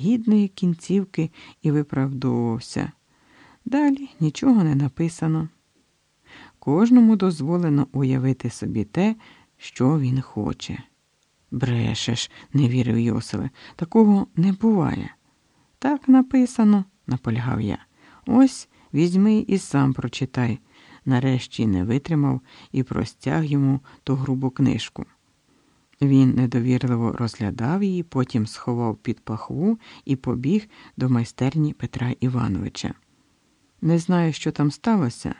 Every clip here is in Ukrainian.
гідної кінцівки і виправдовувався. Далі нічого не написано. Кожному дозволено уявити собі те, що він хоче. Брешеш, не вірив Йоселе, такого не буває. Так написано, наполягав я. Ось візьми і сам прочитай. Нарешті не витримав і простяг йому ту грубу книжку. Він недовірливо розглядав її, потім сховав під пахву і побіг до майстерні Петра Івановича. Не знаю, що там сталося,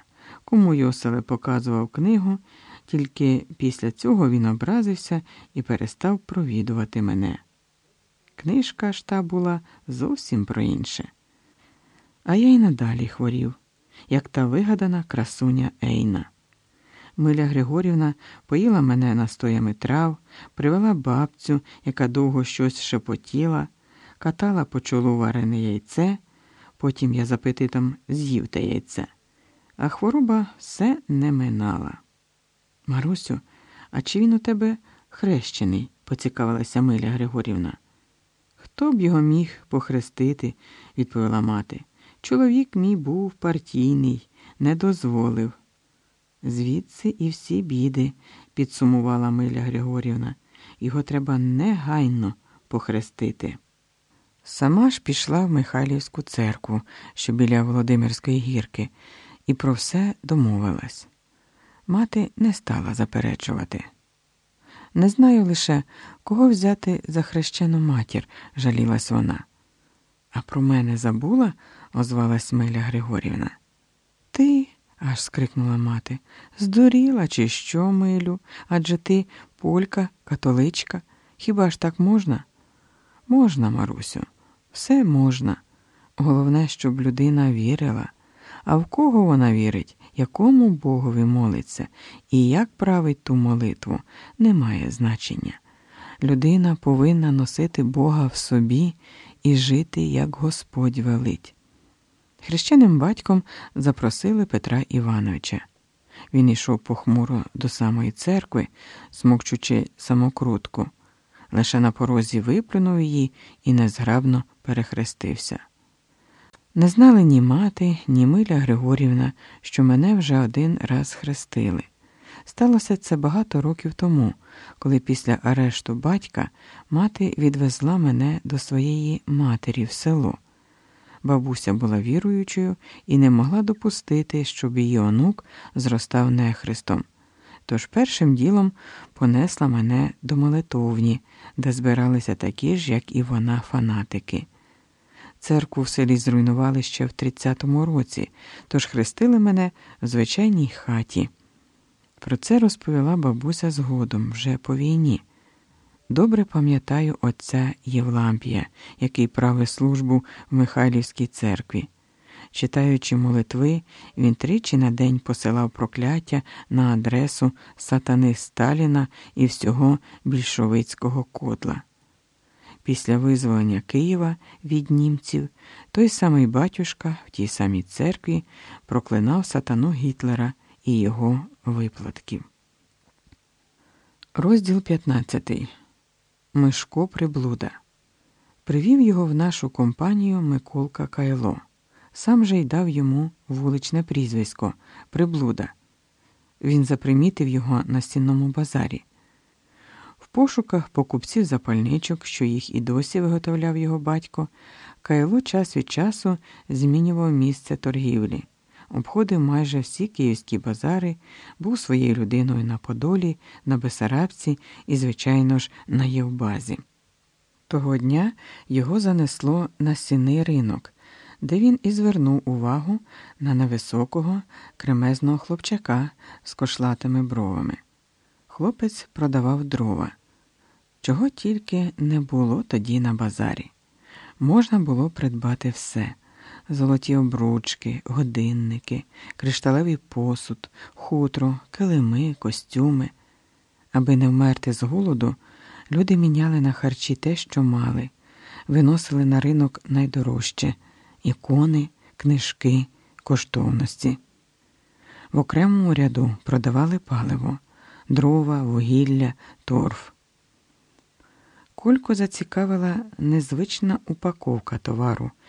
кому Йоселе показував книгу, тільки після цього він образився і перестав провідувати мене. Книжка ж та була зовсім про інше. А я й надалі хворів, як та вигадана красуня Ейна. Миля Григорівна поїла мене настоями трав, привела бабцю, яка довго щось шепотіла, катала по чолу варене яйце, потім я з апетитом з'їв те яйце, а хвороба все не минала. Марусю, а чи він у тебе хрещений? поцікавилася Миля Григорівна. Хто б його міг похрестити, відповіла мати. Чоловік мій був партійний, не дозволив. Звідси і всі біди, підсумувала Миля Григорівна. Його треба негайно похрестити. Сама ж пішла в Михайлівську церкву, що біля Володимирської гірки, і про все домовилась. Мати не стала заперечувати. Не знаю лише, кого взяти за хрещену матір, жалілась вона. А про мене забула, озвалась Миля Григорівна. Ти, аж скрикнула мати, здуріла, чи що, Милю? Адже ти полька, католичка. Хіба ж так можна? Можна, Марусю, все можна. Головне, щоб людина вірила. А в кого вона вірить, якому Богові молиться і як править ту молитву, не має значення. Людина повинна носити Бога в собі і жити, як Господь велить. Хрещеним батьком запросили Петра Івановича. Він йшов похмуро до самої церкви, смокчучи самокрутку. Лише на порозі виплюнув її і незграбно перехрестився. Не знали ні мати, ні Миля Григорівна, що мене вже один раз хрестили. Сталося це багато років тому, коли після арешту батька мати відвезла мене до своєї матері в село. Бабуся була віруючою і не могла допустити, щоб її онук зростав нехрестом. Тож першим ділом понесла мене до молитовні, де збиралися такі ж, як і вона, фанатики. Церкву в селі зруйнували ще в 30-му році, тож хрестили мене в звичайній хаті. Про це розповіла бабуся згодом, вже по війні. Добре пам'ятаю отця Євлампія, який правив службу в Михайлівській церкві. Читаючи молитви, він тричі на день посилав прокляття на адресу сатани Сталіна і всього більшовицького котла. Після визволення Києва від німців той самий батюшка в тій самій церкві проклинав сатану Гітлера і його виплатків. Розділ 15. Мишко Приблуда. Привів його в нашу компанію Миколка Кайло. Сам же й дав йому вуличне прізвисько Приблуда. Він запримітив його на стінному базарі. В пошуках покупців запальничок, що їх і досі виготовляв його батько, Кайло час від часу змінював місце торгівлі, обходив майже всі київські базари, був своєю людиною на Подолі, на Бесарабці і, звичайно ж, на Євбазі. Того дня його занесло на сінний ринок, де він і звернув увагу на невисокого кремезного хлопчака з кошлатими бровами. Хлопець продавав дрова. Чого тільки не було тоді на базарі. Можна було придбати все: золоті обручки, годинники, кришталевий посуд, хутро, килими, костюми. Аби не вмерти з голоду, люди міняли на харчі те, що мали, виносили на ринок найдорожче ікони, книжки, коштовності. В окремому ряду продавали паливо дрова, вугілля, торф. Колько зацікавила незвична упаковка товару,